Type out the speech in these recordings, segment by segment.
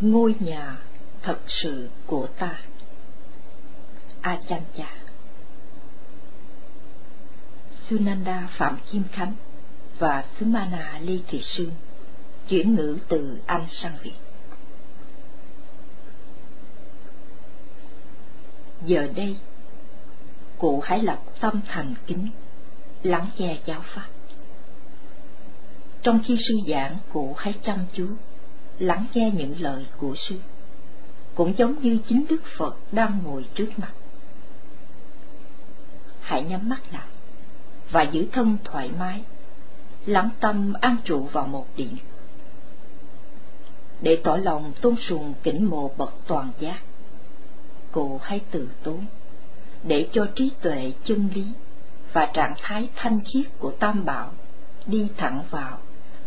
ngôi nhà thật sự của ta Achanja Sunanda Phạm Kim Khánh và Sumana Ly Thị Sương chuyển ngữ từ Anh sang Việt. Giờ đây, cụ hãy lập tâm thành kính, lắng nghe giáo pháp. Trong khi sư giảng, cụ hãy chăm chú, lắng nghe những lời của sư, cũng giống như chính Đức Phật đang ngồi trước mặt. Hãy nhắm mắt lại và giữ thân thoải mái, lắng tâm an trụ vào một điểm. Để tỏ lòng tôn sùng kính mộ bậc toàn giác, cụ hãy từ tốn, để cho trí tuệ chân lý và trạng thái thanh khiết của tam bảo đi thẳng vào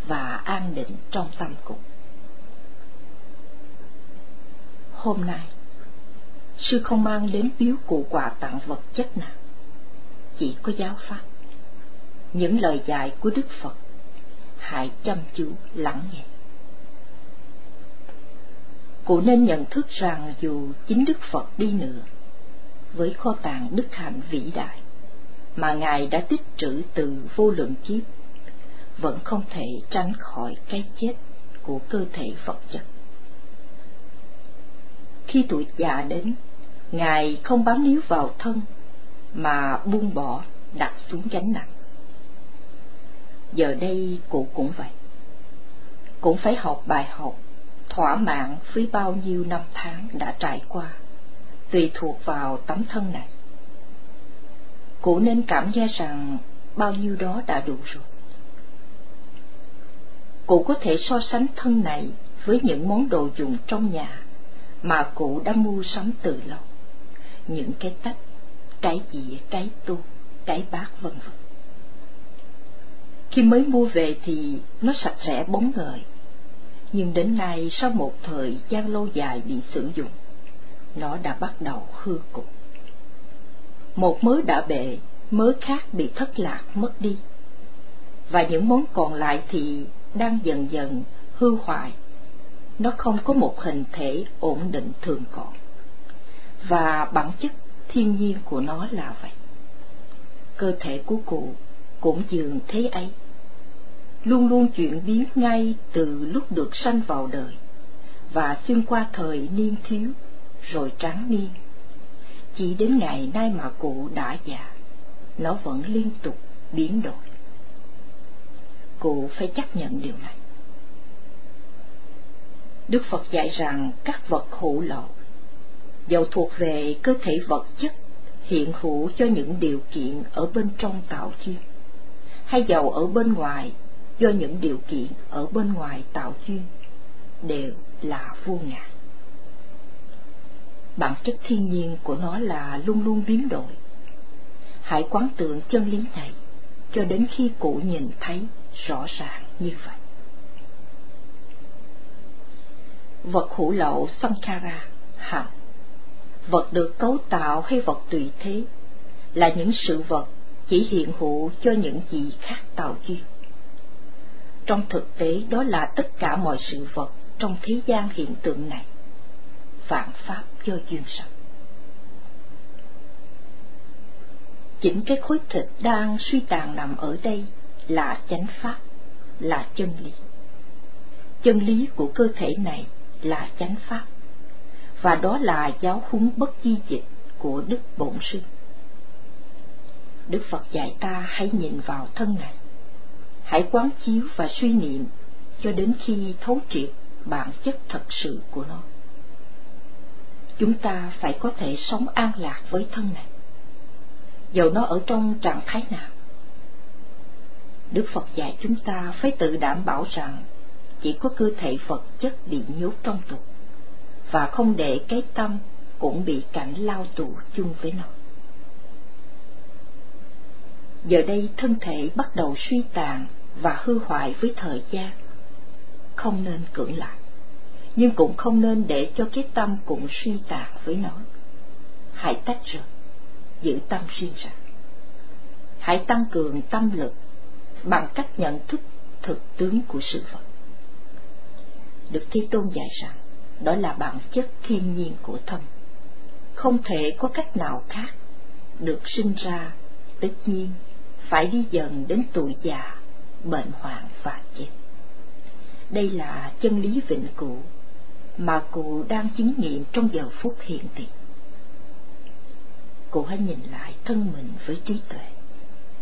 và an định trong tâm cụ. Hôm nay, sư không mang đến biếu cụ quà tặng vật chất nào, chỉ có giáo pháp những lời dạy của Đức Phật. Hãy chăm chú lắng nghe. Cụ nên nhận thức rằng dù chính Đức Phật đi nữa, với kho tàng đức hạnh vĩ đại mà Ngài đã tích trữ từ vô lượng kiếp, vẫn không thể tránh khỏi cái chết của cơ thể vật chất. Khi tuổi già đến, Ngài không bám níu vào thân, mà buông bỏ đặt xuống gánh nặng. Giờ đây cụ cũng vậy. Cũng phải học bài học thỏa mãn với bao nhiêu năm tháng đã trải qua tùy thuộc vào tấm thân này. Cụ nên cảm giác rằng bao nhiêu đó đã đủ rồi. Cụ có thể so sánh thân này với những món đồ dùng trong nhà mà cụ đã mua sắm từ lâu những cái tách cái dĩa cái tô cái bát vân vân khi mới mua về thì nó sạch sẽ bóng ngời. Nhưng đến nay sau một thời gian lâu dài bị sử dụng, nó đã bắt đầu hư cục. Một mớ đã bể, mớ khác bị thất lạc mất đi. Và những món còn lại thì đang dần dần hư hoại. Nó không có một hình thể ổn định thường còn. Và bản chất thiên nhiên của nó là vậy. Cơ thể của cụ cũng dường thế ấy luôn luôn chuyển biến ngay từ lúc được sanh vào đời và xuyên qua thời niên thiếu rồi tráng niên chỉ đến ngày nay mà cụ đã già, nó vẫn liên tục biến đổi cụ phải chấp nhận điều này đức phật dạy rằng các vật hữu lậu dầu thuộc về cơ thể vật chất, hiện hữu cho những điều kiện ở bên trong tạo duyên hay dầu ở bên ngoài, do những điều kiện ở bên ngoài tạo duyên đều là vô ngã. Bản chất thiên nhiên của nó là luôn luôn biến đổi. Hãy quán tưởng chân lý này cho đến khi cụ nhìn thấy rõ ràng như vậy. Vật hữu lậu sankhara hạnh, vật được cấu tạo hay vật tùy thế là những sự vật chỉ hiện hữu cho những gì khác tạo duyên. Trong thực tế đó là tất cả mọi sự vật trong thế gian hiện tượng này. Vạn pháp do duyên sanh. Chính cái khối thịt đang suy tàn nằm ở đây là chánh pháp là chân lý. Chân lý của cơ thể này là chánh pháp. Và đó là giáo huấn bất di dịch của đức bổn sư. Đức phật dạy ta hãy nhìn vào thân này. Hãy quán chiếu và suy niệm cho đến khi thấu triệt bản chất thật sự của nó. Chúng ta phải có thể sống an lạc với thân này. Dầu nó ở trong trạng thái nào, đức phật dạy chúng ta phải tự đảm bảo rằng chỉ có cơ thể vật chất bị nhốt trong tù và không để cái tâm cũng bị cảnh lao tù chung với nó. Giờ đây thân thể bắt đầu suy tàn và hư hoại với thời gian, không nên cưỡng lại, nhưng cũng không nên để cho cái tâm cũng suy tàn với nó. Hãy tách rời, giữ tâm riêng ra. Hãy tăng cường tâm lực bằng cách nhận thức thực tướng của sự vật được thế tôn dạy rằng đó là bản chất thiên nhiên của thân. Không thể có cách nào khác, được sinh ra, tất nhiên, phải đi dần đến tuổi già, bệnh hoạn và chết. Đây là chân lý vĩnh cửu mà cụ đang chứng nghiệm trong giờ phút hiện tiền. Cụ hãy nhìn lại thân mình với trí tuệ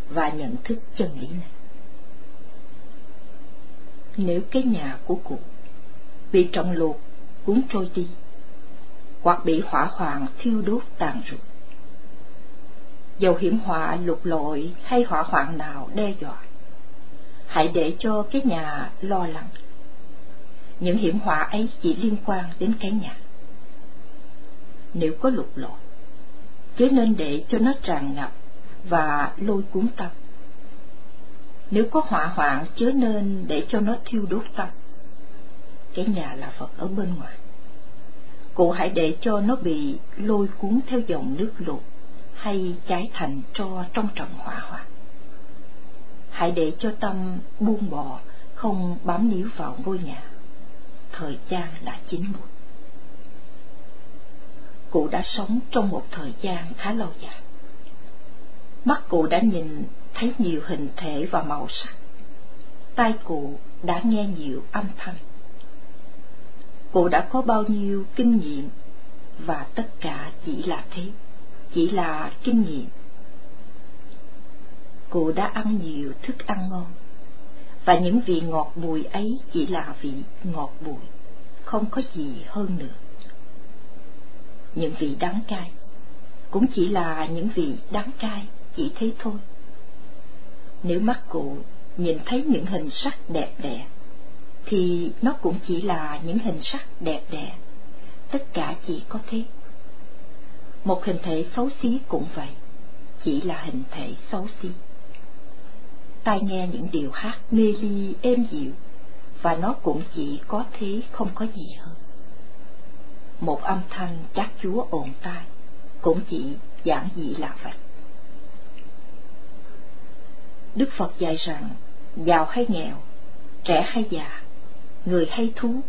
và nhận thức chân lý này. Nếu cái nhà của cụ bị trọng lụt cuốn trôi đi, hoặc bị hỏa hoạn thiêu đốt tàn rụt, dầu hiểm họa lục lội hay hỏa hoạn nào đe dọa, hãy để cho cái nhà lo lắng. Những hiểm họa ấy chỉ liên quan đến cái nhà. Nếu có lục lội, chớ nên để cho nó tràn ngập và lôi cuốn tâm. Nếu có hỏa hoạn chớ nên để cho nó thiêu đốt tâm. Cái nhà là Phật ở bên ngoài. Cụ hãy để cho nó bị lôi cuốn theo dòng nước lụt hay cháy thành tro trong trận hỏa hoạn. Hãy để cho tâm buông bỏ, không bám níu vào ngôi nhà. Thời gian đã chín muồi. Cụ đã sống trong một thời gian khá lâu dài Mắt cụ đã nhìn thấy nhiều hình thể và màu sắc. Tai cụ đã nghe nhiều âm thanh cô đã có bao nhiêu kinh nghiệm và tất cả chỉ là thế, chỉ là kinh nghiệm. cô đã ăn nhiều thức ăn ngon và những vị ngọt bùi ấy chỉ là vị ngọt bùi, không có gì hơn nữa. Những vị đắng cay cũng chỉ là những vị đắng cay chỉ thế thôi. Nếu mắt cụ nhìn thấy những hình sắc đẹp đẽ, thì nó cũng chỉ là những hình sắc đẹp đẽ, tất cả chỉ có thế. Một hình thể xấu xí cũng vậy, chỉ là hình thể xấu xí. Tai nghe những điều hát mê ly êm dịu, và nó cũng chỉ có thế không có gì hơn. Một âm thanh chát chúa ồn tai, cũng chỉ giản dị là vậy. Đức Phật dạy rằng, giàu hay nghèo, trẻ hay già, người hay thú,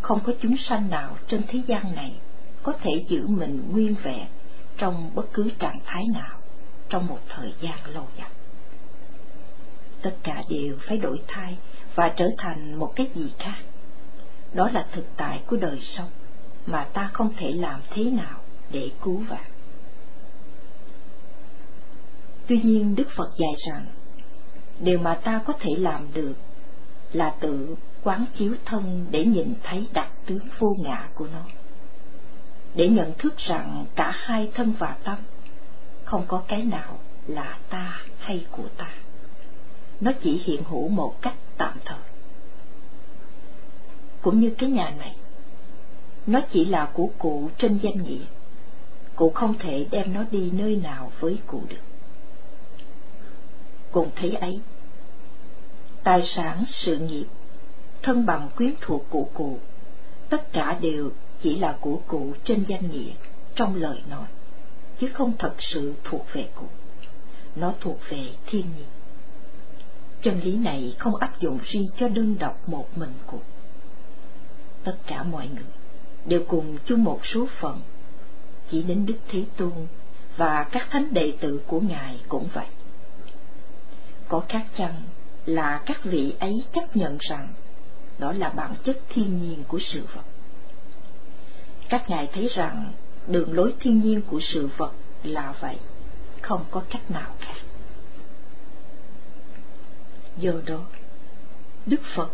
không có chúng sanh nào trên thế gian này có thể giữ mình nguyên vẹn trong bất cứ trạng thái nào trong một thời gian lâu dài. Tất cả đều phải đổi thay và trở thành một cái gì khác. Đó là thực tại của đời sống mà ta không thể làm thế nào để cứu vãn. Tuy nhiên Đức Phật dạy rằng điều mà ta có thể làm được là tự quán chiếu thân để nhìn thấy đặc tướng vô ngã của nó. Để nhận thức rằng cả hai thân và tâm không có cái nào là ta hay của ta. Nó chỉ hiện hữu một cách tạm thời. Cũng như cái nhà này nó chỉ là của cụ trên danh nghĩa. Cụ không thể đem nó đi nơi nào với cụ được. Cùng thấy ấy. Tài sản, sự nghiệp, thân bằng quyến thuộc của cụ, tất cả đều chỉ là của cụ trên danh nghĩa, trong lời nói, chứ không thật sự thuộc về cụ. Nó thuộc về thiên nhiên. Chân lý này không áp dụng riêng cho đơn độc một mình cụ. Tất cả mọi người đều cùng chung một số phận, chỉ đến Đức Thế Tôn và các thánh đệ tử của Ngài cũng vậy. Có khác chăng là các vị ấy chấp nhận rằng đó là bản chất thiên nhiên của sự vật. Các ngài thấy rằng đường lối thiên nhiên của sự vật là vậy, không có cách nào khác. Do đó, Đức Phật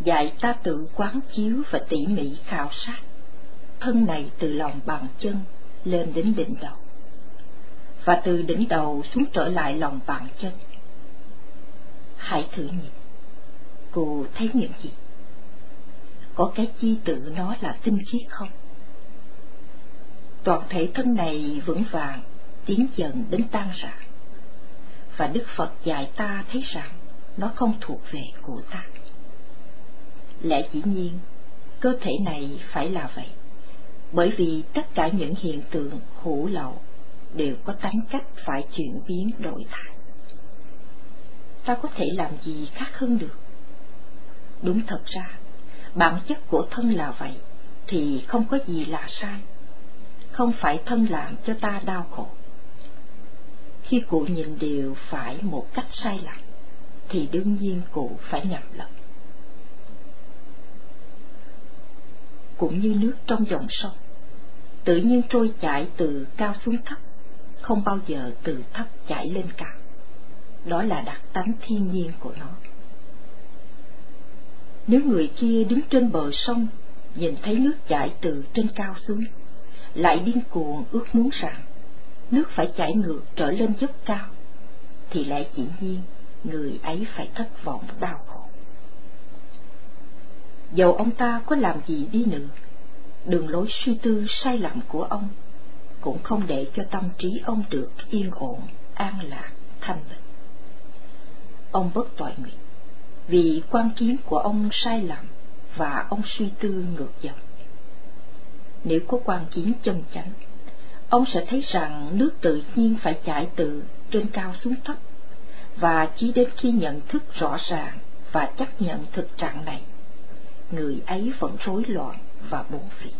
dạy ta tự quán chiếu và tỉ mỉ khảo sát thân này từ lòng bàn chân lên đến đỉnh đầu và từ đỉnh đầu xuống trở lại lòng bàn chân hãy thử nhìn cô thấy những gì có cái chi tự nó là tinh khiết không? Toàn thể thân này vững vàng, tiến dần đến tan rã. Và đức phật dạy ta thấy rằng nó không thuộc về của ta. Lẽ dĩ nhiên, cơ thể này phải là vậy. Bởi vì tất cả những hiện tượng hữu lậu đều có tánh cách phải chuyển biến đổi thay. Ta có thể làm gì khác hơn được? Đúng thật ra bản chất của thân là vậy thì không có gì là sai, không phải thân làm cho ta đau khổ. Khi cụ nhìn điều phải một cách sai lầm, thì đương nhiên cụ phải nhầm lẫn. Cũng như nước trong dòng sông, tự nhiên trôi chảy từ cao xuống thấp, không bao giờ từ thấp chảy lên cao. Đó là đặc tánh thiên nhiên của nó. Nếu người kia đứng trên bờ sông, nhìn thấy nước chảy từ trên cao xuống, lại điên cuồng ước muốn rằng nước phải chảy ngược trở lên dốc cao, thì lẽ dĩ nhiên người ấy phải thất vọng đau khổ. Dầu ông ta có làm gì đi nữa, đường lối suy tư sai lầm của ông cũng không để cho tâm trí ông được yên ổn, an lạc, thanh bình. Ông bất tội nguyện, vì quan kiến của ông sai lầm và ông suy tư ngược dòng. Nếu có quan kiến chân chánh, ông sẽ thấy rằng nước tự nhiên phải chảy từ trên cao xuống thấp, và chỉ đến khi nhận thức rõ ràng và chấp nhận thực trạng này, người ấy vẫn rối loạn và buồn phiền.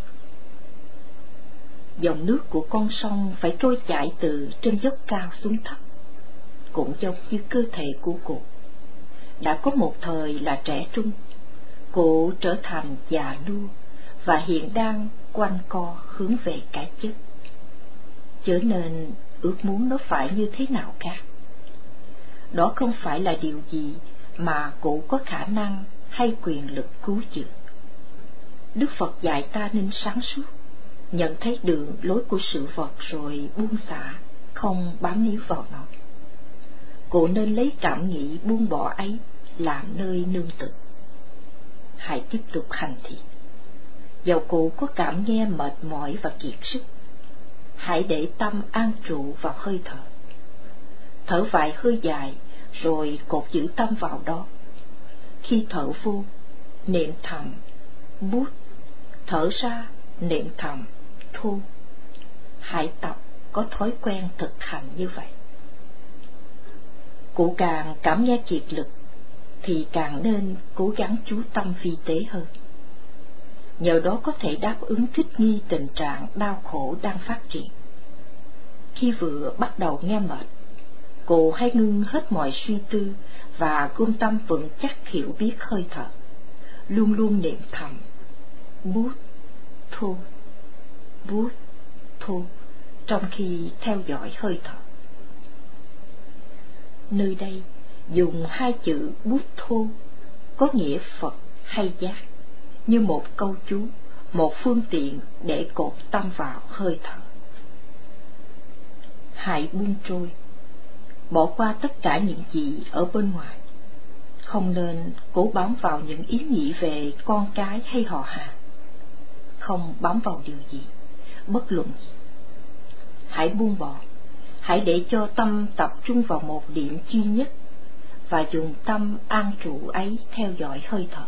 Dòng nước của con sông phải trôi chảy từ trên dốc cao xuống thấp, cũng giống như cơ thể của cụ. Đã có một thời là trẻ trung, cụ trở thành già nua và hiện đang quanh co hướng về cái chết. Chớ nên ước muốn nó phải như thế nào cả. Đó không phải là điều gì mà cụ có khả năng hay quyền lực cứu chữa. Đức Phật dạy ta nên sáng suốt, nhận thấy đường lối của sự vật rồi buông xả, không bám níu vào nó. Cụ nên lấy cảm nghĩ buông bỏ ấy làm nơi nương tựa. Hãy tiếp tục hành thiện. Dầu cụ có cảm nghe mệt mỏi và kiệt sức, hãy để tâm an trụ vào hơi thở. Thở vài hơi dài, rồi cột giữ tâm vào đó. Khi thở vô, niệm thầm, bút, thở ra, niệm thầm, thu. Hãy tập có thói quen thực hành như vậy. Cụ càng cảm giác kiệt lực, thì càng nên cố gắng chú tâm vi tế hơn. Nhờ đó có thể đáp ứng thích nghi tình trạng đau khổ đang phát triển. Khi vừa bắt đầu nghe mệt, cô hãy ngưng hết mọi suy tư và gom tâm vững chắc hiểu biết hơi thở, luôn luôn niệm thầm, bút, thu, bút, thu, trong khi theo dõi hơi thở. Nơi đây dùng hai chữ bút thô có nghĩa Phật hay giác. Như một câu chú, một phương tiện để cột tâm vào hơi thở. Hãy buông trôi bỏ qua tất cả những gì ở bên ngoài. Không nên cố bám vào những ý nghĩ về con cái hay họ hàng. Không bám vào điều gì bất luận gì. Hãy buông bỏ hãy để cho tâm tập trung vào một điểm duy nhất và dùng tâm an trụ ấy theo dõi hơi thở.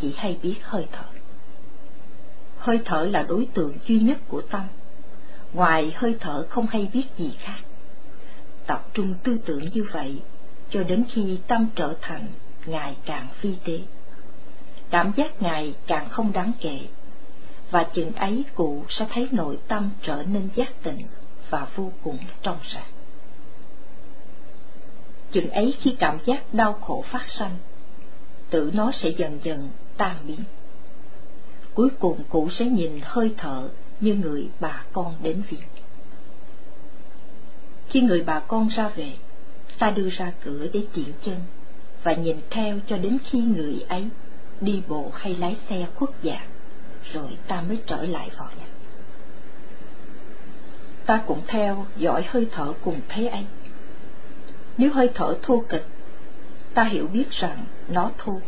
Chỉ hay biết hơi thở. Hơi thở là đối tượng duy nhất của tâm. Ngoài hơi thở không hay biết gì khác. Tập trung tư tưởng như vậy cho đến khi tâm trở thành ngày càng phi tế. Cảm giác ngày càng không đáng kể. Và chừng ấy cụ sẽ thấy nội tâm trở nên giác tịnh và vô cùng trong sạch. Chừng ấy khi cảm giác đau khổ phát sanh tự nó sẽ dần dần tan biến. Cuối cùng cụ sẽ nhìn hơi thở như người bà con đến viện. Khi người bà con ra về, ta đưa ra cửa để tiện chân và nhìn theo cho đến khi người ấy đi bộ hay lái xe khuất dạng, rồi ta mới trở lại vào nhà. Ta cũng theo dõi hơi thở cùng thế ấy. Nếu hơi thở thô kịch, ta hiểu biết rằng nó thô.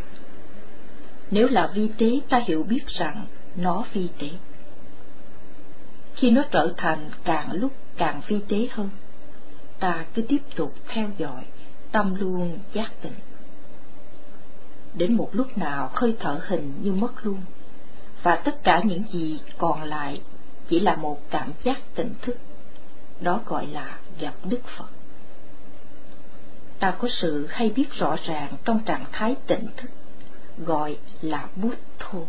Nếu là vi tế, ta hiểu biết rằng nó vi tế. Khi nó trở thành càng lúc càng vi tế hơn, ta cứ tiếp tục theo dõi, tâm luôn giác tỉnh. Đến một lúc nào hơi thở hình như mất luôn, và tất cả những gì còn lại chỉ là một cảm giác tỉnh thức. Đó gọi là gặp Đức Phật. Ta có sự hay biết rõ ràng trong trạng thái tỉnh thức, gọi là bút thô,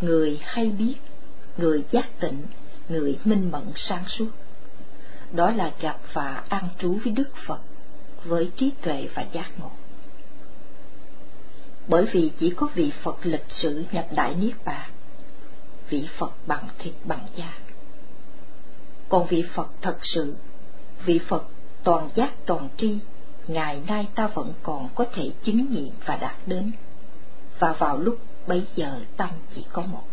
người hay biết, người giác tỉnh, người minh mẫn sáng suốt. Đó là gặp và an trú với Đức Phật, với trí tuệ và giác ngộ. Bởi vì chỉ có vị Phật lịch sử nhập Đại Niết Bàn, vị Phật bằng thịt bằng da. Còn vị Phật thật sự, vị Phật toàn giác toàn tri, ngày nay ta vẫn còn có thể chứng nghiệm và đạt đến. Và vào lúc bấy giờ tâm chỉ có một.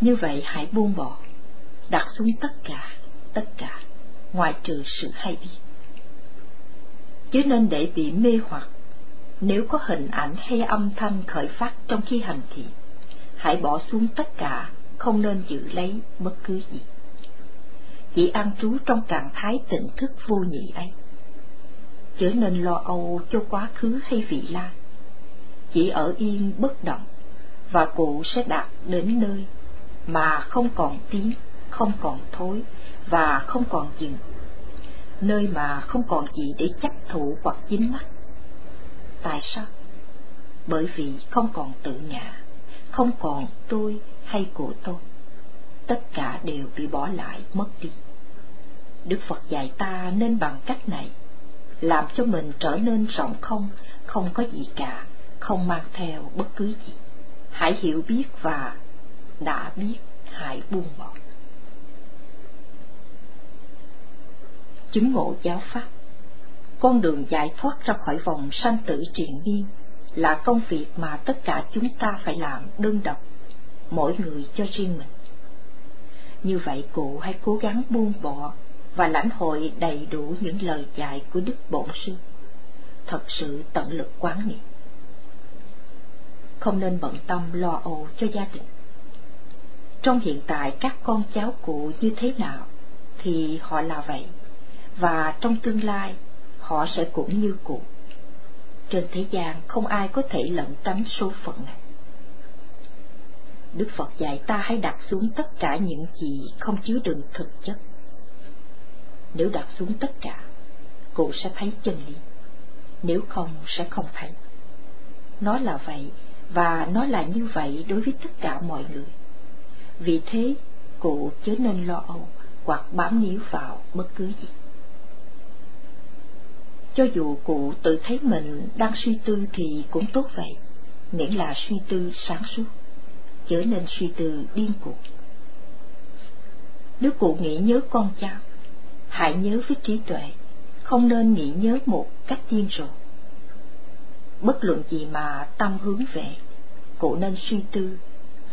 Như vậy hãy buông bỏ, đặt xuống tất cả, tất cả, ngoài trừ sự hay biết. Chứ nên để bị mê hoặc, nếu có hình ảnh hay âm thanh khởi phát trong khi hành thiện, hãy bỏ xuống tất cả, không nên giữ lấy bất cứ gì. Chỉ an trú trong trạng thái tỉnh thức vô nhị ấy. Chớ nên lo âu cho quá khứ hay vị lai. Chỉ ở yên bất động, và cụ sẽ đạt đến nơi mà không còn tiếng, không còn thối và không còn dừng. Nơi mà không còn gì để chấp thủ hoặc dính mắt. Tại sao? Bởi vì không còn tự ngã, không còn tôi hay của tôi. Tất cả đều bị bỏ lại, mất đi. Đức Phật dạy ta nên bằng cách này, làm cho mình trở nên rộng không, không có gì cả, không mang theo bất cứ gì. Hãy hiểu biết và đã biết hãy buông bỏ chứng ngộ giáo pháp con đường giải thoát ra khỏi vòng sanh tử triền miên là công việc mà tất cả chúng ta phải làm đơn độc mỗi người cho riêng mình. Như vậy cụ hãy cố gắng buông bỏ và lãnh hội đầy đủ những lời dạy của đức bổn sư. Thật sự tận lực quán niệm. Không nên bận tâm lo âu cho gia đình. Trong hiện tại các con cháu cụ như thế nào thì họ là vậy, và trong tương lai họ sẽ cũng như cụ. Trên thế gian không ai có thể lẩn tránh số phận này đức phật dạy ta hãy đặt xuống tất cả những gì không chứa đựng thực chất. Nếu đặt xuống tất cả cụ sẽ thấy chân lý. Nếu không sẽ không thấy. Nó là vậy và nó là như vậy đối với tất cả mọi người. Vì thế, cụ chớ nên lo âu hoặc bám níu vào bất cứ gì. Cho dù cụ tự thấy mình đang suy tư thì cũng tốt vậy, miễn là suy tư sáng suốt, trở nên suy tư điên cuồng. Nếu cụ nghĩ nhớ con cháu, hãy nhớ với trí tuệ, không nên nghĩ nhớ một cách điên rồ. Bất luận gì mà tâm hướng về, cụ nên suy tư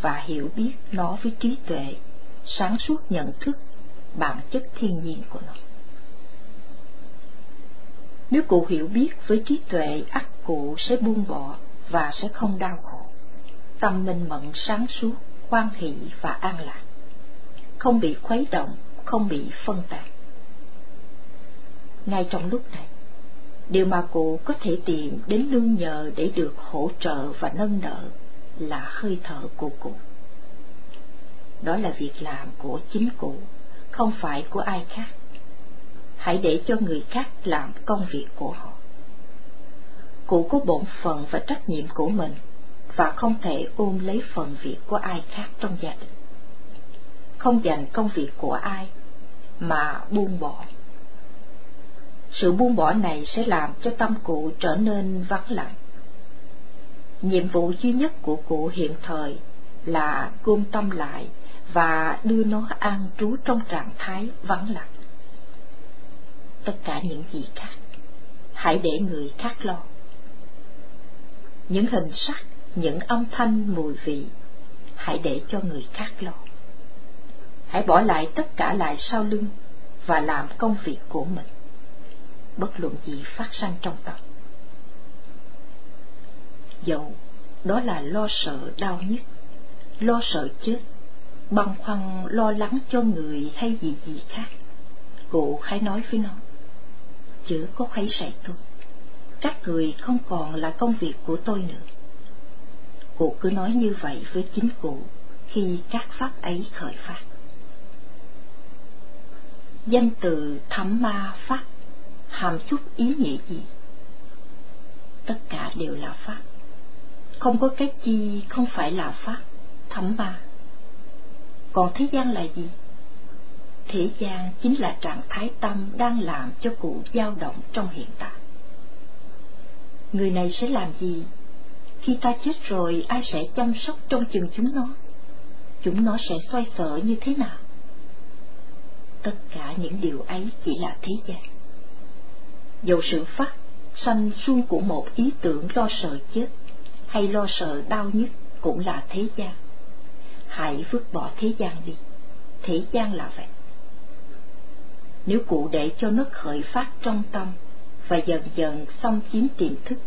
và hiểu biết nó với trí tuệ, sáng suốt nhận thức bản chất thiên nhiên của nó. Nếu cụ hiểu biết với trí tuệ, ắt cụ sẽ buông bỏ và sẽ không đau khổ. Tâm minh mẫn sáng suốt, khoan hỷ và an lạc. Không bị khuấy động, không bị phân tán. Ngay trong lúc này, điều mà cụ có thể tìm đến nương nhờ để được hỗ trợ và nâng đỡ là hơi thở của cụ. Đó là việc làm của chính cụ, không phải của ai khác. Hãy để cho người khác làm công việc của họ. Cụ có bổn phận và trách nhiệm của mình và không thể ôm lấy phần việc của ai khác trong gia đình. Không dành công việc của ai mà buông bỏ. Sự buông bỏ này sẽ làm cho tâm cụ trở nên vắng lặng nhiệm vụ duy nhất của cụ hiện thời là gom tâm lại và đưa nó an trú trong trạng thái vắng lặng tất cả những gì khác, hãy để người khác lo những hình sắc những âm thanh mùi vị hãy để cho người khác lo hãy bỏ lại tất cả lại sau lưng và làm công việc của mình bất luận gì phát sinh trong tâm dẫu đó là lo sợ đau nhất, lo sợ chết, băn khoăn lo lắng cho người hay gì gì khác. Cụ hãy nói với nó, chữ có khuấy rầy tôi, các người không còn là công việc của tôi nữa. Cụ cứ nói như vậy với chính cụ khi các pháp ấy khởi phát. Danh từ thấm ma pháp hàm xúc ý nghĩa gì? Tất cả đều là pháp. Không có cái chi, không phải là pháp thấm ma. Còn thế gian là gì? Thế gian chính là trạng thái tâm đang làm cho cụ dao động trong hiện tại. Người này sẽ làm gì? Khi ta chết rồi, ai sẽ chăm sóc trong chừng chúng nó? Chúng nó sẽ xoay sở như thế nào? Tất cả những điều ấy chỉ là thế gian. Dầu sự phát sanh suông của một ý tưởng lo sợ chết hay lo sợ đau nhất cũng là thế gian. Hãy vứt bỏ thế gian đi. Thế gian là vậy. Nếu cụ để cho nó khởi phát trong tâm và dần dần xong chiếm tiềm thức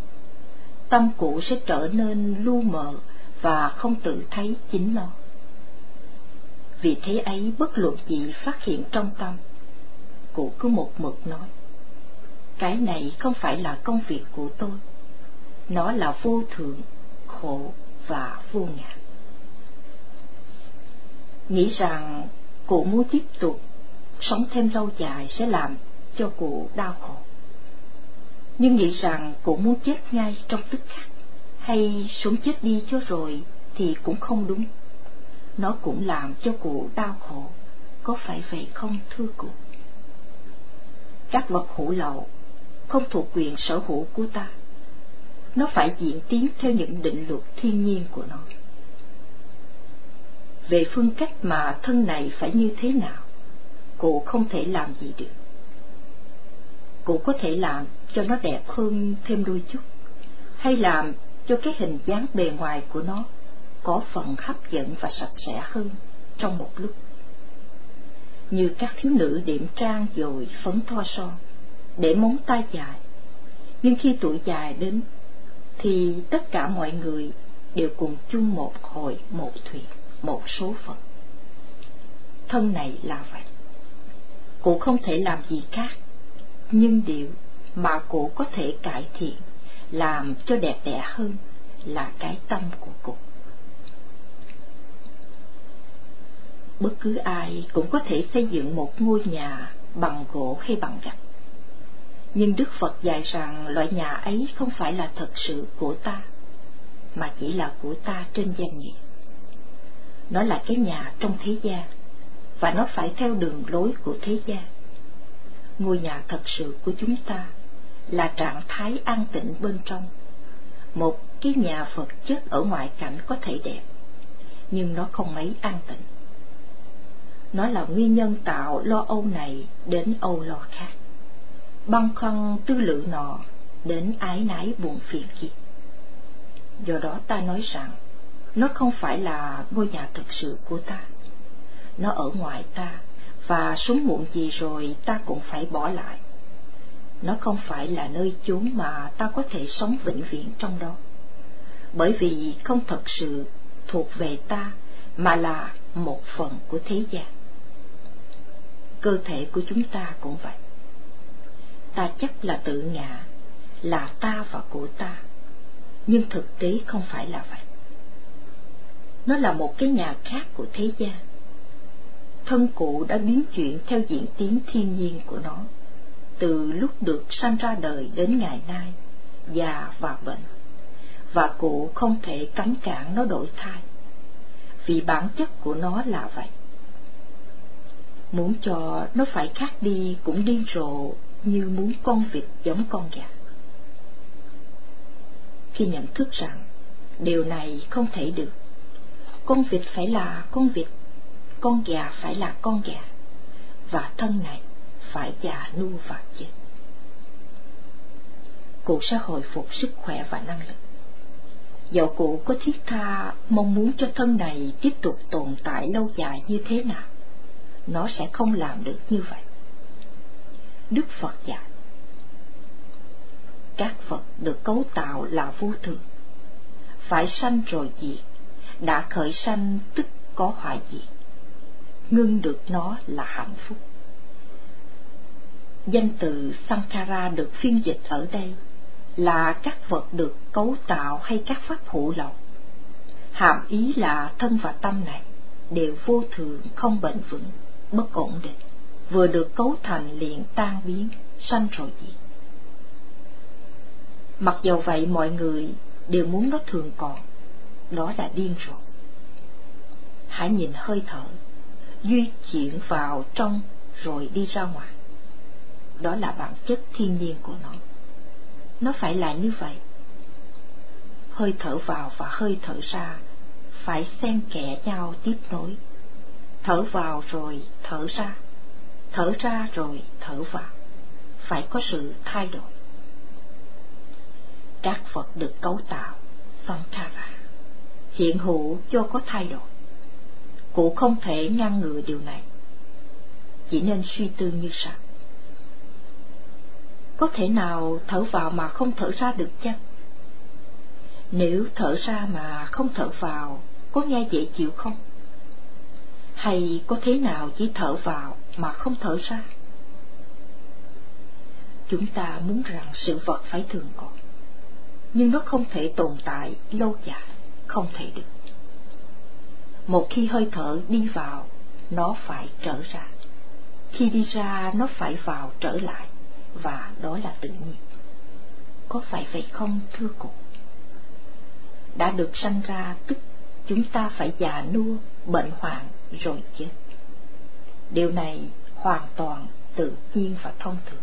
tâm cụ sẽ trở nên lu mờ và không tự thấy chính nó. Vì thế ấy, bất luận gì phát hiện trong tâm cụ cứ một mực nói, cái này không phải là công việc của tôi. Nó là vô thượng, khổ và vô ngã. Nghĩ rằng cụ muốn tiếp tục sống thêm lâu dài sẽ làm cho cụ đau khổ nhưng nghĩ rằng cụ muốn chết ngay trong tức khắc. Hay sống chết đi cho rồi thì cũng không đúng. Nó cũng làm cho cụ đau khổ. Có phải vậy không, thưa cụ? Các vật hữu lậu không thuộc quyền sở hữu của ta. Nó phải diễn tiến theo những định luật thiên nhiên của nó. Về phương cách mà thân này phải như thế nào, cụ không thể làm gì được. Cụ có thể làm cho nó đẹp hơn thêm đôi chút? Hay làm cho cái hình dáng bề ngoài của nó có phần hấp dẫn và sạch sẽ hơn trong một lúc? Như các thiếu nữ điểm trang dồi phấn thoa son, để móng tay dài. Nhưng khi tuổi dài đến, thì tất cả mọi người đều cùng chung một hội, một thuyền, một số phận. Thân này là vậy. Cụ không thể làm gì khác, nhưng điều mà cụ có thể cải thiện, làm cho đẹp đẽ hơn là cái tâm của cụ bất cứ ai cũng có thể xây dựng một ngôi nhà bằng gỗ hay bằng gạch. Nhưng đức phật dạy rằng loại nhà ấy không phải là thật sự của ta, mà chỉ là của ta trên danh nghĩa. Nó là cái nhà trong thế gian, và nó phải theo đường lối của thế gian. Ngôi nhà thật sự của chúng ta là trạng thái an tịnh bên trong. Một cái nhà vật chất ở ngoại cảnh có thể đẹp, nhưng nó không mấy an tịnh. Nó là nguyên nhân tạo lo âu này đến âu lo khác. Băn khoăn tư lự nọ đến ái nái buồn phiền kia. Do đó ta nói rằng, nó không phải là ngôi nhà thực sự của ta. Nó ở ngoài ta, và sớm muộn gì rồi ta cũng phải bỏ lại nó không phải là nơi chốn mà ta có thể sống vĩnh viễn trong đó. Bởi vì không thật sự thuộc về ta, mà là một phần của thế gian. Cơ thể của chúng ta cũng vậy. Ta chắc là tự ngã là ta và của ta, nhưng thực tế không phải là vậy. Nó là một cái nhà khác của thế gian. Thân cụ đã biến chuyển theo diễn tiến thiên nhiên của nó từ lúc được sanh ra đời đến ngày nay, già và bệnh. Và cụ không thể cấm cản nó đổi thai. Vì bản chất của nó là vậy. Muốn cho nó phải khác đi cũng điên rồ như muốn con vịt giống con gà. Khi nhận thức rằng điều này không thể được, con vịt phải là con vịt, con gà phải là con gà, và thân này phải già nua và chết. Cụ sẽ hồi phục sức khỏe và năng lực. Dẫu cụ có thiết tha mong muốn cho thân này tiếp tục tồn tại lâu dài như thế nào, nó sẽ không làm được như vậy. Đức phật dạy, các phật được cấu tạo là vô thường. Phải sanh rồi diệt. Đã khởi sanh tức có hoại diệt. Ngưng được nó là hạnh phúc danh từ Sankara được phiên dịch ở đây là các vật được cấu tạo hay các pháp hữu lậu hàm ý là thân và tâm này đều vô thường không bền vững bất ổn định vừa được cấu thành liền tan biến sanh rồi diệt mặc dầu vậy mọi người đều muốn nó thường còn, đó là điên rồi. Hãy nhìn hơi thở, duy chuyển vào trong rồi đi ra ngoài. Đó là bản chất thiên nhiên của nó. Nó phải là như vậy. Hơi thở vào và hơi thở ra phải xen kẽ nhau tiếp nối. Thở vào rồi thở ra, thở ra rồi thở vào. Phải có sự thay đổi. Các Phật được cấu tạo, Sankara, hiện hữu cho có thay đổi. Cụ không thể ngăn ngừa điều này. Chỉ nên suy tư như sau. Có thể nào thở vào mà không thở ra được chăng? Nếu thở ra mà không thở vào, có nghe dễ chịu không? Hay có thế nào chỉ thở vào mà không thở ra? Chúng ta muốn rằng sự vật phải thường còn, nhưng nó không thể tồn tại lâu dài, không thể được. Một khi hơi thở đi vào, nó phải trở ra. Khi đi ra, nó phải vào trở lại, và đó là tự nhiên. Có phải vậy không, thưa cụ? Đã được sanh ra tức chúng ta phải già nua, bệnh hoạn rồi chết. Điều này hoàn toàn tự nhiên và thông thường.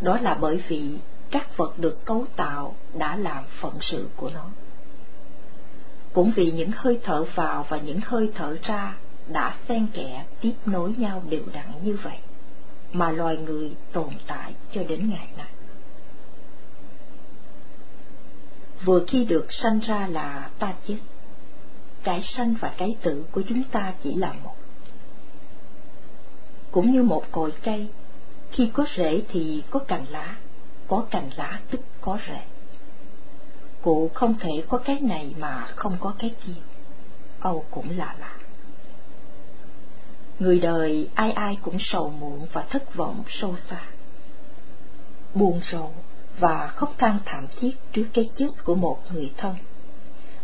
Đó là bởi vì các vật được cấu tạo đã làm phận sự của nó. Cũng vì những hơi thở vào và những hơi thở ra đã xen kẽ tiếp nối nhau đều đặn như vậy, mà loài người tồn tại cho đến ngày nay. Vừa khi được sanh ra là ta chết, cái sanh và cái tử của chúng ta chỉ là một. Cũng như một cội cây, khi có rễ thì có cành lá, có cành lá tức có rễ. Cụ không thể có cái này mà không có cái kia. Âu cũng là lạ. Người đời ai ai cũng sầu muộn và thất vọng sâu xa. Buồn rầu và khóc than thảm thiết trước cái chết của một người thân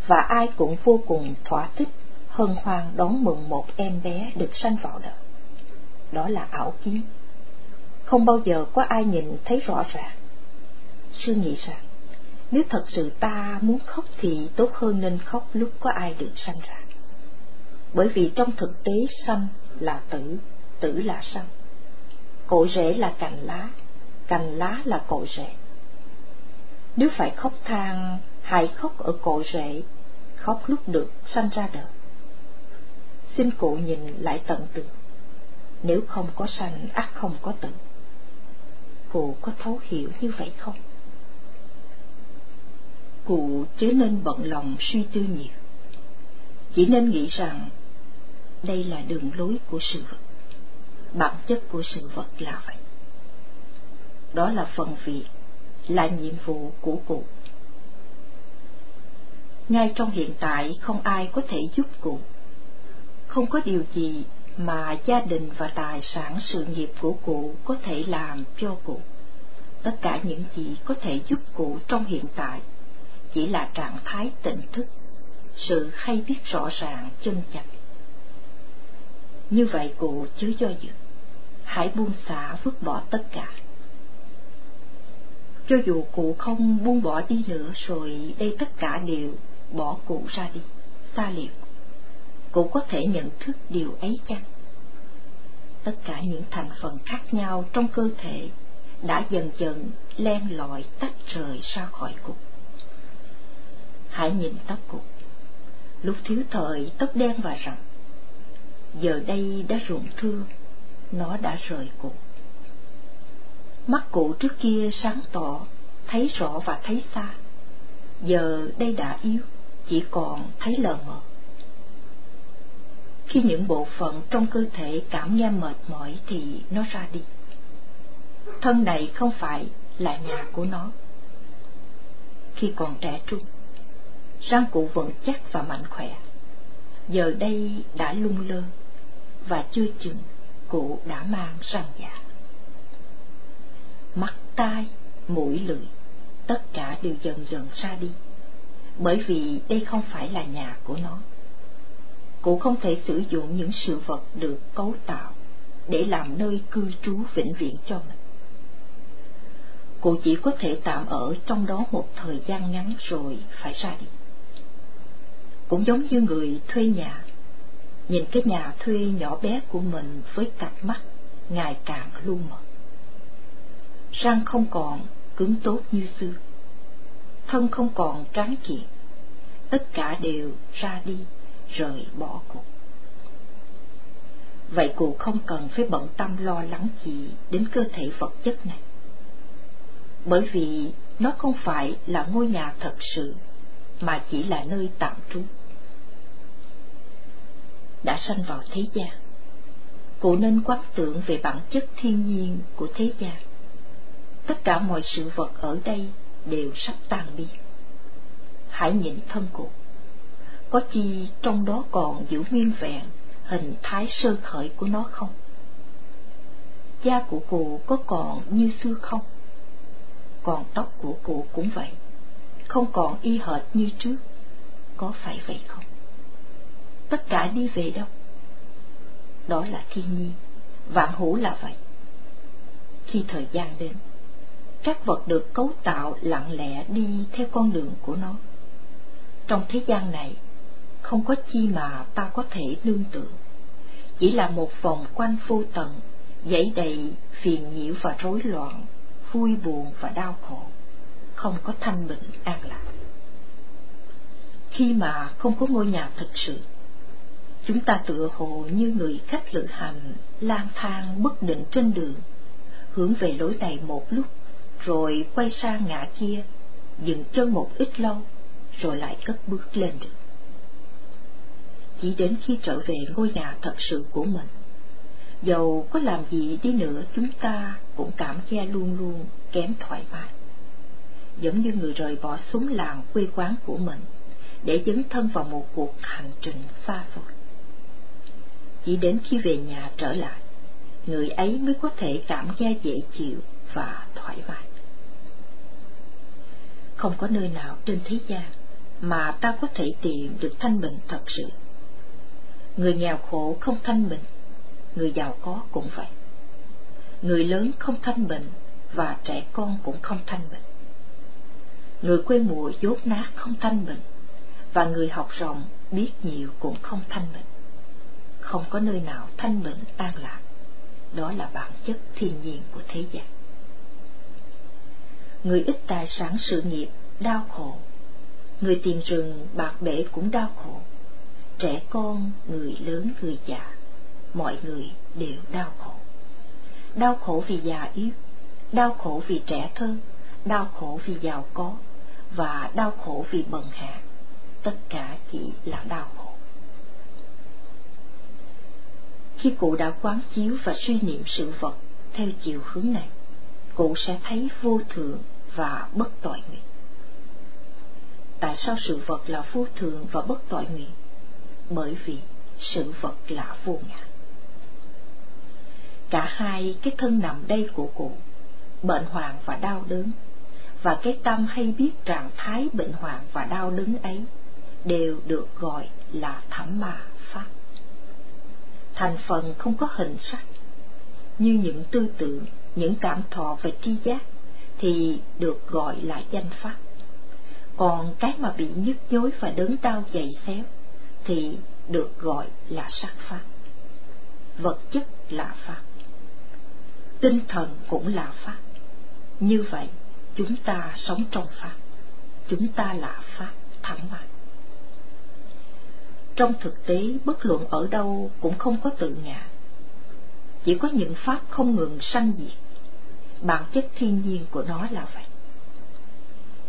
và ai cũng vô cùng thỏa thích hân hoan đón mừng một em bé được sanh vào đời. Đó là ảo kiến. Không bao giờ có ai nhìn thấy rõ ràng. Sư nghĩ rằng, nếu thật sự ta muốn khóc thì tốt hơn nên khóc lúc có ai được sanh ra. Bởi vì trong thực tế sanh là tử, tử là sanh. Cội rễ là cành lá, cành lá là cội rễ. Nếu phải khóc than, hãy khóc ở cội rễ khóc lúc được sanh ra đời. Xin cụ nhìn lại tận tường, nếu không có sanh ắt không có tử. Cụ có thấu hiểu như vậy không? Cụ chớ nên bận lòng suy tư nhiều, chỉ nên nghĩ rằng đây là đường lối của sự vật, bản chất của sự vật là vậy. Đó là phần việc, là nhiệm vụ của cụ ngay trong hiện tại không ai có thể giúp cụ. Không có điều gì mà gia đình và tài sản sự nghiệp của cụ có thể làm cho cụ. Tất cả những gì có thể giúp cụ trong hiện tại chỉ là trạng thái tỉnh thức, sự hay biết rõ ràng chân chặt. Như vậy cụ chớ do dự, hãy buông xả vứt bỏ tất cả. Cho dù cụ không buông bỏ đi nữa rồi đây tất cả đều bỏ cụ ra đi, xa liệu. Cụ có thể nhận thức điều ấy chăng? Tất cả những thành phần khác nhau trong cơ thể đã dần dần len lỏi tách rời ra khỏi cụ. Hãy nhìn tóc cụ. Lúc thiếu thời tóc đen và rậm. Giờ đây đã rụng thưa, nó đã rời cụ. Mắt cụ trước kia sáng tỏ, thấy rõ và thấy xa. Giờ đây đã yếu, chỉ còn thấy lờ mờ. Khi những bộ phận trong cơ thể cảm nghe mệt mỏi thì nó ra đi. Thân này không phải là nhà của nó. Khi còn trẻ trung, răng cụ vẫn chắc và mạnh khỏe. Giờ đây đã lung lơ và chưa chừng cụ đã mang răng giả Mắt tai, mũi lưỡi, tất cả đều dần dần ra đi bởi vì đây không phải là nhà của nó. Cụ không thể sử dụng những sự vật được cấu tạo để làm nơi cư trú vĩnh viễn cho mình. cụ chỉ có thể tạm ở trong đó một thời gian ngắn rồi phải ra đi. Cũng giống như người thuê nhà, nhìn cái nhà thuê nhỏ bé của mình với cặp mắt ngày càng lu mờ. Răng không còn cứng tốt như xưa, thân không còn tráng kiện, tất cả đều ra đi, rời bỏ cuộc. Vậy cụ không cần phải bận tâm lo lắng gì đến cơ thể vật chất này. Bởi vì nó không phải là ngôi nhà thật sự, mà chỉ là nơi tạm trú. Đã sanh vào thế gian, cụ nên quán tưởng về bản chất thiên nhiên của thế gian. Tất cả mọi sự vật ở đây đều sắp tan biến. Hãy nhìn thân cụ, có chi trong đó còn giữ nguyên vẹn hình thái sơ khởi của nó không? Da của cụ có còn như xưa không? Còn tóc của cụ cũng vậy, không còn y hệt như trước, có phải vậy không? Tất cả đi về đâu? Đó là thiên nhiên, vạn hữu là vậy. Khi thời gian đến, các vật được cấu tạo lặng lẽ đi theo con đường của nó. Trong thế gian này, không có chi mà ta có thể nương tựa. Chỉ là một vòng quanh vô tận, dãy đầy phiền nhiễu và rối loạn, vui buồn và đau khổ, không có thanh bình an lạc. Khi mà không có ngôi nhà thực sự, chúng ta tựa hồ như người khách lữ hành lang thang bất định trên đường, hướng về lối này một lúc, rồi quay sang ngã kia, dừng chân một ít lâu, rồi lại cất bước lên được chỉ đến khi trở về ngôi nhà thật sự của mình. Dầu có làm gì đi nữa chúng ta cũng cảm giác luôn luôn kém thoải mái. Giống như người rời bỏ xuống làng quê quán của mình để dấn thân vào một cuộc hành trình xa xôi. Chỉ đến khi về nhà trở lại, người ấy mới có thể cảm giác dễ chịu và thoải mái. Không có nơi nào trên thế gian mà ta có thể tìm được thanh bình thật sự Người nghèo khổ không thanh bình, người giàu có cũng vậy. Người lớn không thanh bình và trẻ con cũng không thanh bình. Người quê mùa dốt nát không thanh bình và người học rộng biết nhiều cũng không thanh bình. Không có nơi nào thanh bình an lạc. Đó là bản chất thiên nhiên của thế gian. Người ít tài sản sự nghiệp đau khổ, người tiền rừng bạc bể cũng đau khổ trẻ con, người lớn, người già, mọi người đều đau khổ. Đau khổ vì già yếu, đau khổ vì trẻ thơ, đau khổ vì giàu có, và đau khổ vì bần hạ. Tất cả chỉ là đau khổ. Khi cụ đã quán chiếu và suy niệm sự vật theo chiều hướng này, cụ sẽ thấy vô thường và bất tội nguyện. Tại sao sự vật là vô thường và bất tội nguyện? bởi vì sự vật là vô ngã. Cả hai cái thân nằm đây của cụ, bệnh hoạn và đau đớn, và cái tâm hay biết trạng thái bệnh hoạn và đau đớn ấy đều được gọi là thảm mà. Thành phần không có hình sắc, như những tư tưởng, những cảm thọ về tri giác thì được gọi là danh pháp. Còn cái mà bị nhức nhối và đớn đau dày xéo thì được gọi là sắc pháp. Vật chất là pháp. Tinh thần cũng là pháp. Như vậy, chúng ta sống trong pháp. Chúng ta là pháp thẳng mạnh. Trong thực tế, bất luận ở đâu cũng không có tự ngã. Chỉ có những pháp không ngừng sanh diệt. Bản chất thiên nhiên của nó là vậy.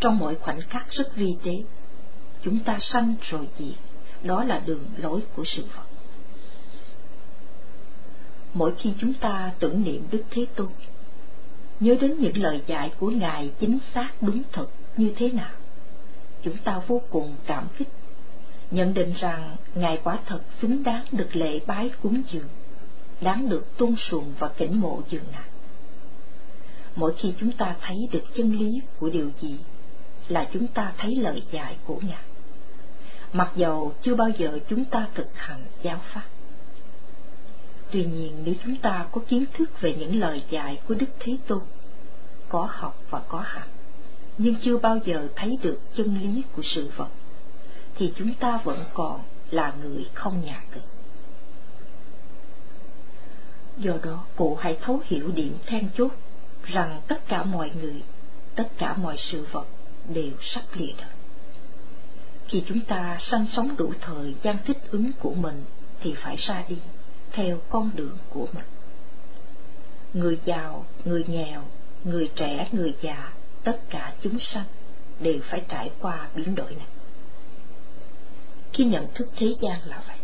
Trong mỗi khoảnh khắc rất vi tế, chúng ta sanh rồi diệt đó là đường lối của sự vật. Mỗi khi chúng ta tưởng niệm Đức Thế Tôn, nhớ đến những lời dạy của Ngài chính xác đúng thật như thế nào, chúng ta vô cùng cảm kích, nhận định rằng Ngài quả thật xứng đáng được lễ bái cúng dường, đáng được tôn sùng và kính mộ dường nào. Mỗi khi chúng ta thấy được chân lý của điều gì, là chúng ta thấy lời dạy của Ngài mặc dầu chưa bao giờ chúng ta thực hành giáo pháp. Tuy nhiên nếu chúng ta có kiến thức về những lời dạy của Đức Thế Tôn, có học và có hành, nhưng chưa bao giờ thấy được chân lý của sự vật, thì chúng ta vẫn còn là người không nhà cửa. Do đó, cụ hãy thấu hiểu điểm then chốt rằng tất cả mọi người, tất cả mọi sự vật đều sắp lìa đời. Khi chúng ta sanh sống đủ thời gian thích ứng của mình thì phải ra đi theo con đường của mình. Người giàu, người nghèo, người trẻ, người già, tất cả chúng sanh đều phải trải qua biến đổi này. Khi nhận thức thế gian là vậy,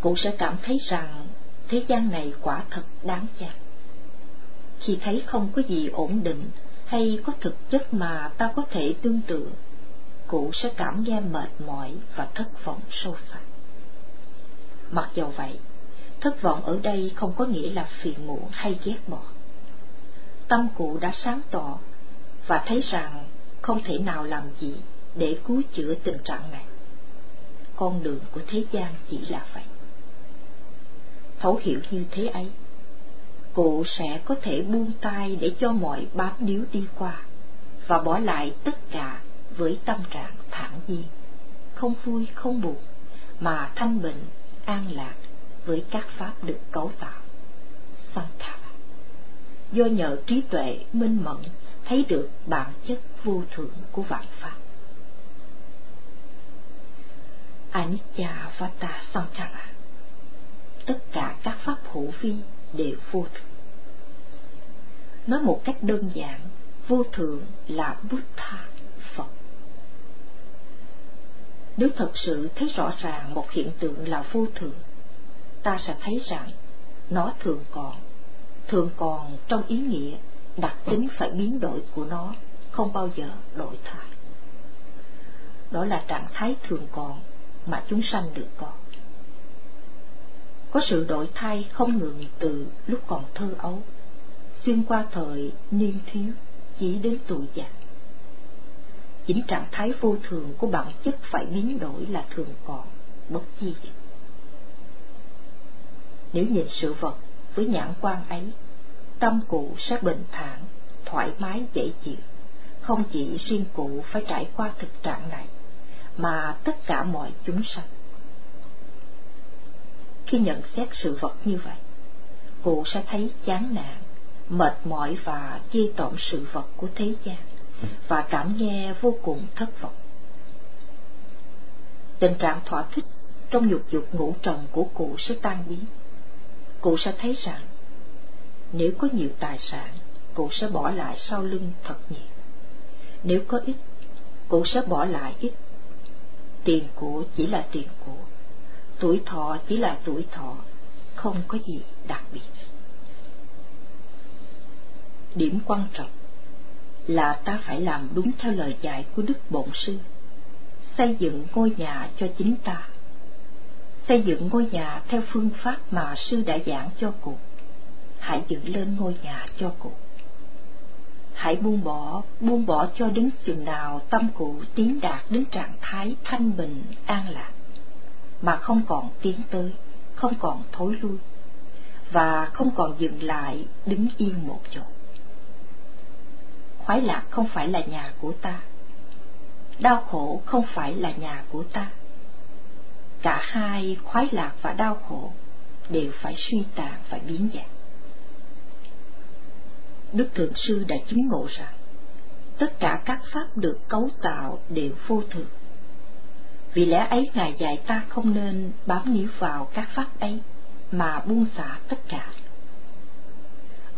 cụ sẽ cảm thấy rằng thế gian này quả thật đáng chán. Khi thấy không có gì ổn định hay có thực chất mà ta có thể tương tự, cụ sẽ cảm nghe mệt mỏi và thất vọng sâu sắc. Mặc dầu vậy, thất vọng ở đây không có nghĩa là phiền muộn hay ghét bỏ. Tâm cụ đã sáng tỏ và thấy rằng không thể nào làm gì để cứu chữa tình trạng này. Con đường của thế gian chỉ là vậy. Thấu hiểu như thế ấy, cụ sẽ có thể buông tay để cho mọi bám níu đi qua và bỏ lại tất cả với tâm trạng thản nhiên, không vui không buồn, mà thanh bình, an lạc với các pháp được cấu tạo. Sankara Do nhờ trí tuệ minh mẫn thấy được bản chất vô thượng của vạn pháp. Anicca Vata Sankara Tất cả các pháp hữu vi đều vô thường. Nói một cách đơn giản, vô thường là Buddha, Phật. Nếu thật sự thấy rõ ràng một hiện tượng là vô thường, ta sẽ thấy rằng nó thường còn, thường còn trong ý nghĩa đặc tính phải biến đổi của nó không bao giờ đổi thay. Đó là trạng thái thường còn mà chúng sanh được có. Có sự đổi thay không ngừng từ lúc còn thơ ấu, xuyên qua thời niên thiếu, chỉ đến tuổi già. Chính trạng thái vô thường của bản chất phải biến đổi là thường còn, bất chi diệt. Nếu nhìn sự vật với nhãn quan ấy, tâm cụ sẽ bình thản, thoải mái dễ chịu. Không chỉ riêng cụ phải trải qua thực trạng này, mà tất cả mọi chúng sanh. Khi nhận xét sự vật như vậy, cụ sẽ thấy chán nản, mệt mỏi và chê tổn sự vật của thế gian và cảm nghe vô cùng thất vọng. Tình trạng thỏa thích trong dục dục ngũ trần của cụ sẽ tan biến. Cụ sẽ thấy rằng nếu có nhiều tài sản, cụ sẽ bỏ lại sau lưng thật nhiều. Nếu có ít, cụ sẽ bỏ lại ít. Tiền của chỉ là tiền của, tuổi thọ chỉ là tuổi thọ, không có gì đặc biệt. Điểm quan trọng là ta phải làm đúng theo lời dạy của Đức Bổn Sư, xây dựng ngôi nhà cho chính ta, xây dựng ngôi nhà theo phương pháp mà Sư đã giảng cho cụ. Hãy dựng lên ngôi nhà cho cụ. Hãy buông bỏ, buông bỏ cho đến chừng nào tâm cụ tiến đạt đến trạng thái thanh bình, an lạc, mà không còn tiến tới, không còn thối lui, và không còn dừng lại đứng yên một chỗ. Khoái lạc không phải là nhà của ta. Đau khổ không phải là nhà của ta. Cả hai khoái lạc và đau khổ đều phải suy tàn phải biến dạng đức thượng sư đã chứng ngộ rằng tất cả các pháp được cấu tạo đều vô thường vì lẽ ấy ngài dạy ta không nên bám níu vào các pháp ấy mà buông xả tất cả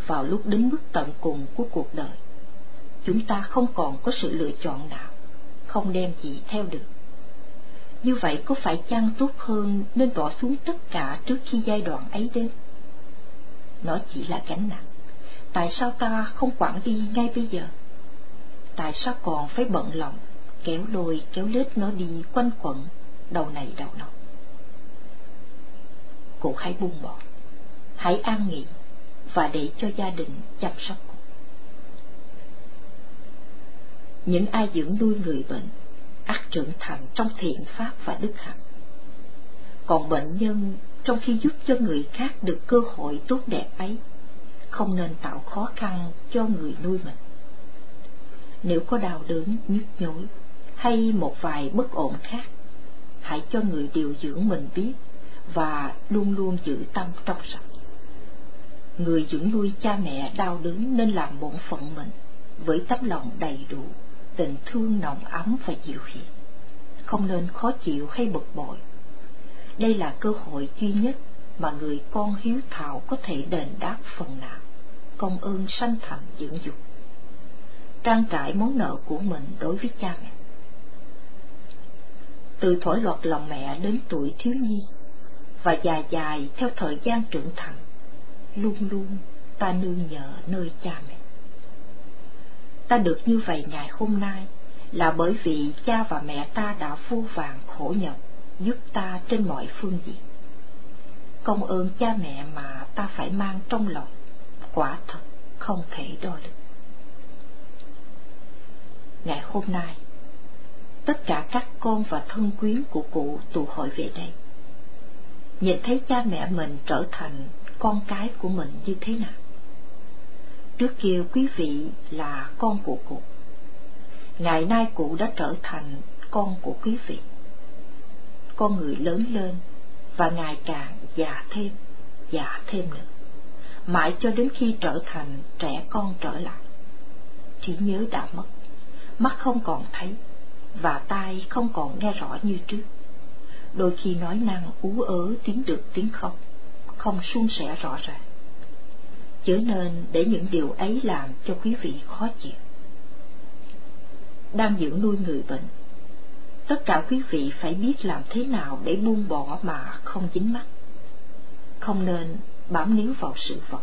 vào lúc đến mức tận cùng của cuộc đời chúng ta không còn có sự lựa chọn nào, không đem gì theo được. Như vậy có phải chăng tốt hơn nên bỏ xuống tất cả trước khi giai đoạn ấy đến? Nó chỉ là gánh nặng. Tại sao ta không quản đi ngay bây giờ? Tại sao còn phải bận lòng, kéo lôi kéo lết nó đi quanh quẩn, đầu này đầu nọ? Cụ hãy buông bỏ, hãy an nghỉ và để cho gia đình chăm sóc những ai dưỡng nuôi người bệnh ắt trưởng thành trong thiện pháp và đức hạnh còn bệnh nhân trong khi giúp cho người khác được cơ hội tốt đẹp ấy không nên tạo khó khăn cho người nuôi mình. Nếu có đau đớn, nhức nhối hay một vài bất ổn khác, hãy cho người điều dưỡng mình biết và luôn luôn giữ tâm trong sạch. Người dưỡng nuôi cha mẹ đau đớn nên làm bổn phận mình với tấm lòng đầy đủ, tình thương nồng ấm và dịu hiền, không nên khó chịu hay bực bội. Đây là cơ hội duy nhất mà người con hiếu thảo có thể đền đáp phần nào. Công ơn sanh thành dưỡng dục. Trang trải món nợ của mình đối với cha mẹ. Từ thổi lọt lòng mẹ đến tuổi thiếu nhi và dài dài theo thời gian trưởng thành, luôn luôn ta nương nhờ nơi cha mẹ. Ta được như vậy ngày hôm nay là bởi vì cha và mẹ ta đã vô vàng khổ nhọc, giúp ta trên mọi phương diện công ơn cha mẹ mà ta phải mang trong lòng. Quả thật không thể đo được. Ngày hôm nay, tất cả các con và thân quyến của cụ tụ hội về đây. Nhìn thấy cha mẹ mình trở thành con cái của mình như thế nào? Trước kia quý vị là con của cụ. Ngày nay cụ đã trở thành con của quý vị. Con người lớn lên và ngày càng già thêm, già thêm nữa, mãi cho đến khi trở thành trẻ con trở lại. Trí nhớ đã mất, mắt không còn thấy, và tai không còn nghe rõ như trước. Đôi khi nói năng ú ớ tiếng được tiếng không, không suôn sẻ rõ ràng. Chớ nên để những điều ấy làm cho quý vị khó chịu. Đang dưỡng nuôi người bệnh, tất cả quý vị phải biết làm thế nào để buông bỏ mà không dính mắt không nên bám níu vào sự vật.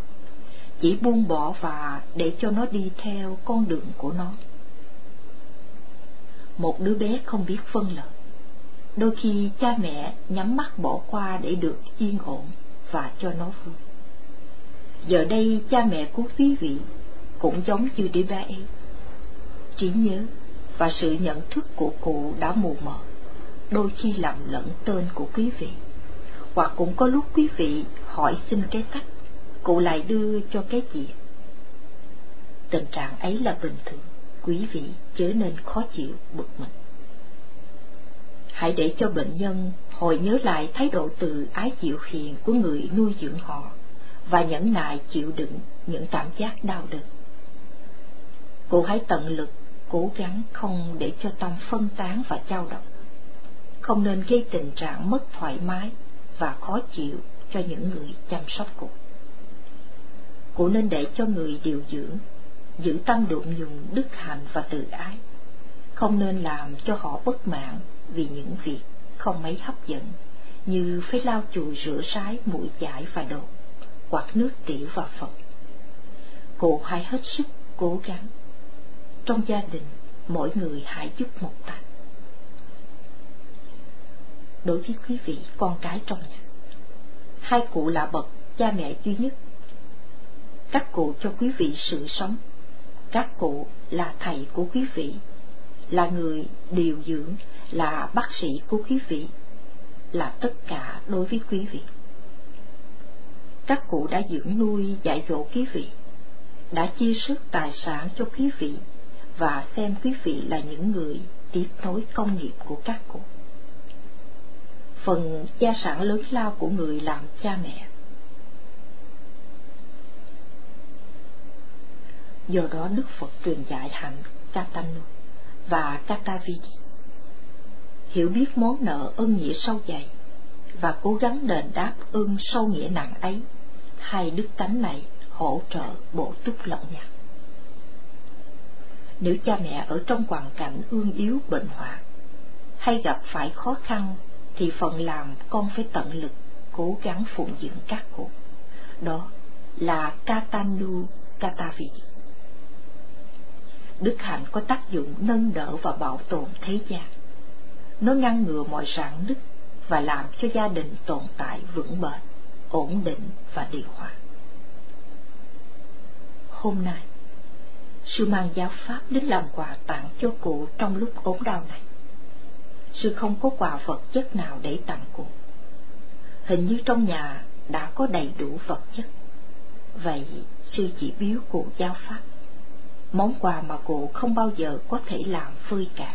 Chỉ buông bỏ và để cho nó đi theo con đường của nó. Một đứa bé không biết phân lợi đôi khi cha mẹ nhắm mắt bỏ qua để được yên ổn và cho nó vui. Giờ đây cha mẹ của quý vị cũng giống như đứa bé ấy. Trí nhớ và sự nhận thức của cụ đã mù mờ, đôi khi làm lẫn tên của quý vị hoặc cũng có lúc quý vị hỏi xin cái cách cụ lại đưa cho cái gì. Tình trạng ấy là bình thường, quý vị chớ nên khó chịu, bực mình. Hãy để cho bệnh nhân hồi nhớ lại thái độ từ ái chịu hiền của người nuôi dưỡng họ và nhẫn nại chịu đựng những cảm giác đau đớn. Cụ hãy tận lực, cố gắng không để cho tâm phân tán và trao động. Không nên gây tình trạng mất thoải mái và khó chịu cho những người chăm sóc cụ cụ nên để cho người điều dưỡng giữ tâm đụng dùng đức hạnh và tự ái, không nên làm cho họ bất mãn vì những việc không mấy hấp dẫn, như phải lau chùi rửa sái mũi chải và đồ hoặc nước tiểu và phật. Cụ hãy hết sức cố gắng. Trong gia đình, mỗi người hãy giúp một tay đối với quý vị, con cái trong nhà. Hai cụ là bậc cha mẹ duy nhất. Các cụ cho quý vị sự sống. Các cụ là thầy của quý vị, là người điều dưỡng, là bác sĩ của quý vị, là tất cả đối với quý vị. Các cụ đã dưỡng nuôi, dạy dỗ quý vị, đã chia sức tài sản cho quý vị và xem quý vị là những người tiếp nối công nghiệp của các cụ. Phần gia sản lớn lao của người làm cha mẹ. Do đó Đức Phật truyền dạy hạnh Katanu và Katavidi. Hiểu biết món nợ ơn nghĩa sâu dày và cố gắng đền đáp ơn sâu nghĩa nặng ấy, hai đức tánh này hỗ trợ bổ túc lẫn nhau nếu cha mẹ ở trong hoàn cảnh ương yếu bệnh hoạn hay gặp phải khó khăn thì phần làm con phải tận lực, cố gắng phụng dưỡng các cụ. Đó là katanu katavidi đức hạnh có tác dụng nâng đỡ và bảo tồn thế gian. Nó ngăn ngừa mọi rạn nứt và làm cho gia đình tồn tại vững bền, ổn định và điều hòa. Hôm nay, sư mang giáo pháp đến làm quà tặng cho cụ trong lúc ốm đau này sư không có quà vật chất nào để tặng cụ hình như trong nhà đã có đầy đủ vật chất Vậy sư chỉ biếu cụ giáo pháp, món quà mà cụ không bao giờ có thể làm phơi cả.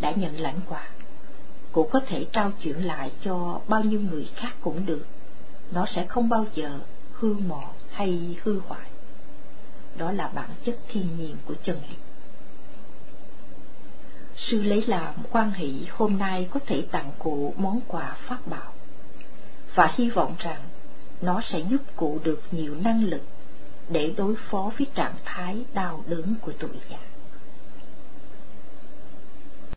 Đã nhận lãnh quà, cụ có thể trao chuyển lại cho bao nhiêu người khác cũng được, nó sẽ không bao giờ hư mòn hay hư hoại. Đó là bản chất thiên nhiên của chân lý. Sư lấy làm quan hỷ hôm nay có thể tặng cụ món quà phát bảo và hy vọng rằng nó sẽ giúp cụ được nhiều năng lực để đối phó với trạng thái đau đớn của tuổi già.